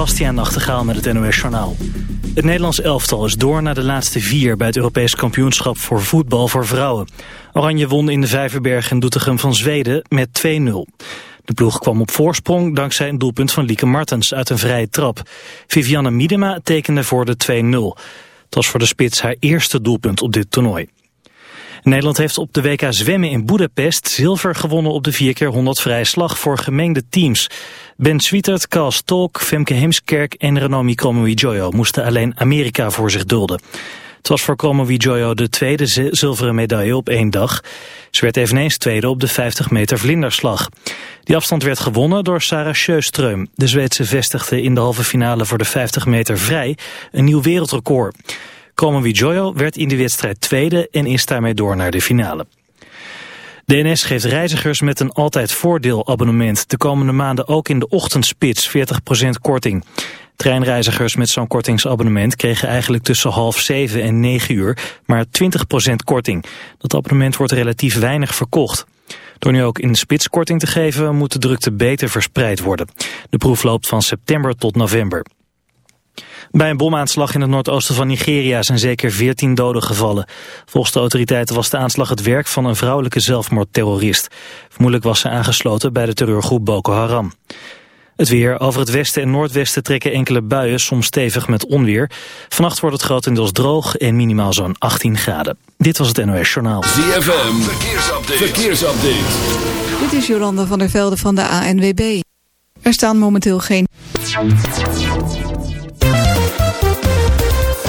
Bastiaan Nachtegaal met het NOS Journaal. Het Nederlands elftal is door naar de laatste vier... bij het Europees kampioenschap voor voetbal voor vrouwen. Oranje won in de Vijverberg en Doetinchem van Zweden met 2-0. De ploeg kwam op voorsprong dankzij een doelpunt van Lieke Martens uit een vrije trap. Vivianne Miedema tekende voor de 2-0. Het was voor de spits haar eerste doelpunt op dit toernooi. Nederland heeft op de WK zwemmen in Budapest zilver gewonnen op de 4x100 vrije slag voor gemengde teams. Ben Swietert, Karl Stolk, Femke Heemskerk en Renomi Kromowidjojo moesten alleen Amerika voor zich dulden. Het was voor Kromowidjojo de tweede zilveren medaille op één dag. Ze werd eveneens tweede op de 50 meter vlinderslag. Die afstand werd gewonnen door Sarah Sjöström. De Zweedse vestigde in de halve finale voor de 50 meter vrij een nieuw wereldrecord. Kromowidjojo werd in de wedstrijd tweede en is daarmee door naar de finale. De NS geeft reizigers met een altijd voordeel abonnement de komende maanden ook in de ochtendspits 40% korting. Treinreizigers met zo'n kortingsabonnement kregen eigenlijk tussen half zeven en negen uur maar 20% korting. Dat abonnement wordt relatief weinig verkocht. Door nu ook in de spits korting te geven moet de drukte beter verspreid worden. De proef loopt van september tot november. Bij een bomaanslag in het noordoosten van Nigeria zijn zeker 14 doden gevallen. Volgens de autoriteiten was de aanslag het werk van een vrouwelijke zelfmoordterrorist. Vermoedelijk was ze aangesloten bij de terreurgroep Boko Haram. Het weer. Over het westen en noordwesten trekken enkele buien, soms stevig met onweer. Vannacht wordt het grotendeels droog en minimaal zo'n 18 graden. Dit was het NOS Journaal. ZFM. Verkeersupdate. Verkeersupdate. Dit is Jolanda van der Velde van de ANWB. Er staan momenteel geen...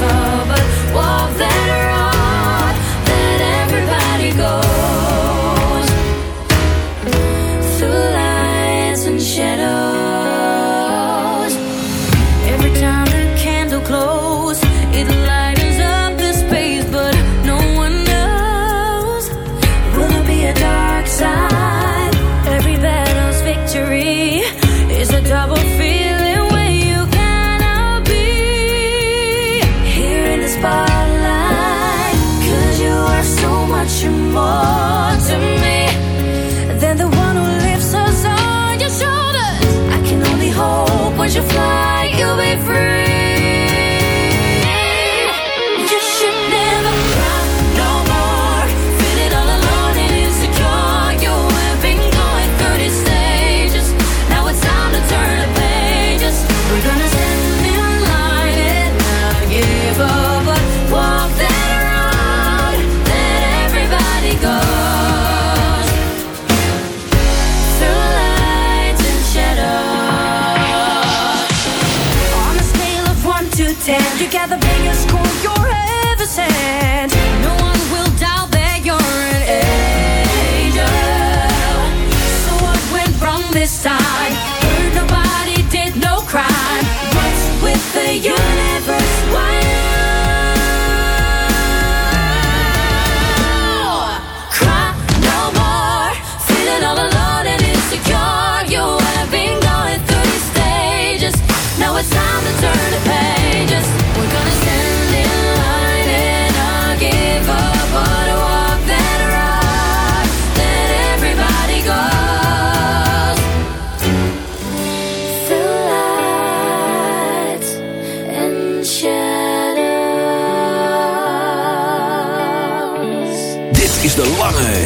of a walk that runs. side.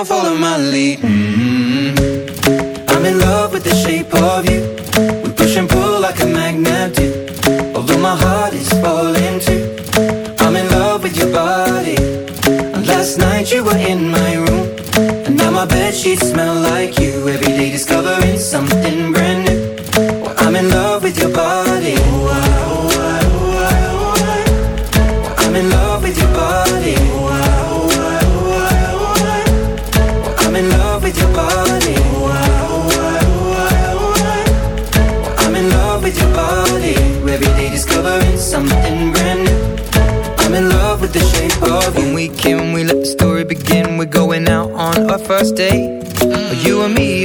down, follow my lead. Mm -hmm. I'm in love with the shape of you. We push and pull like a magnet do. Although my heart is falling too. I'm in love with your body. And last night you were in my room. And now my bed sheets smell like you. Every day discovering something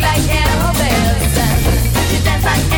like Annabelle's. She dance like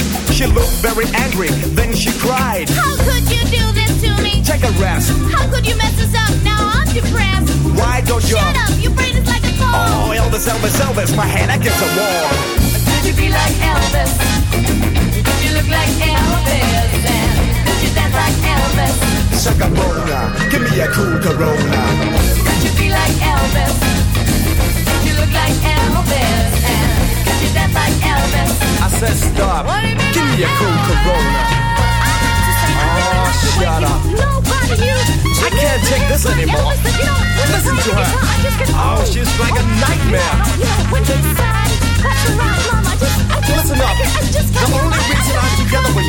She looked very angry, then she cried. How could you do this to me? Take a rest. How could you mess us up? Now I'm depressed. Why don't you? Shut up, your brain is like a car. Oh, Elvis, Elvis, Elvis, my head against the wall. Could you be like Elvis? Could you look like Elvis? And could you dance like Elvis? Shaka Bona, give me a cool Corona. Could you be like Elvis? Could you look like Elvis? And could you dance like Elvis? I said stop. Give me a cool Corona. Oh, shut up. I can't take this anymore. Listen to her. Oh, she's like a nightmare. Listen up. The only reason I'm together with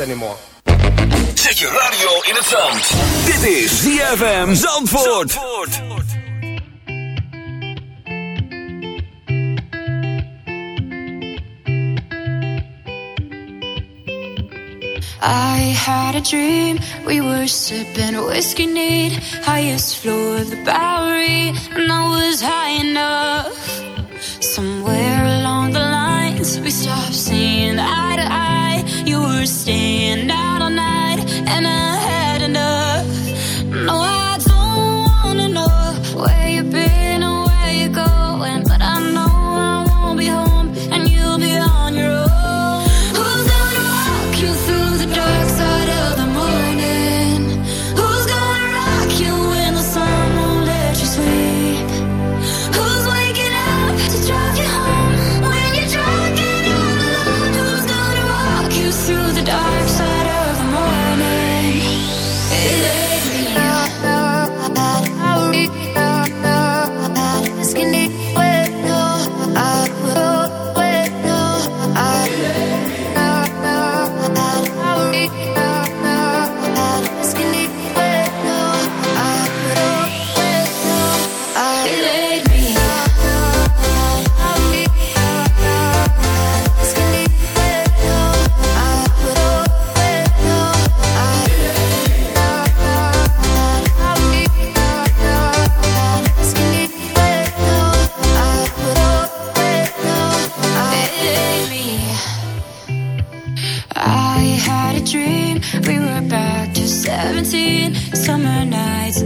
anymore. Zet je radio in het zand. Dit is ZFM Zandvoort. Zandvoort. I had a dream, we were sipping whiskey neat Highest floor of the Bowery, and I was high enough Somewhere along the lines, we started understand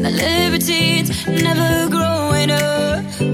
my libertines never growing up.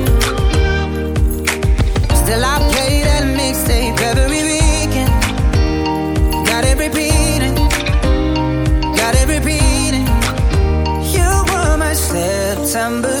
December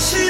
是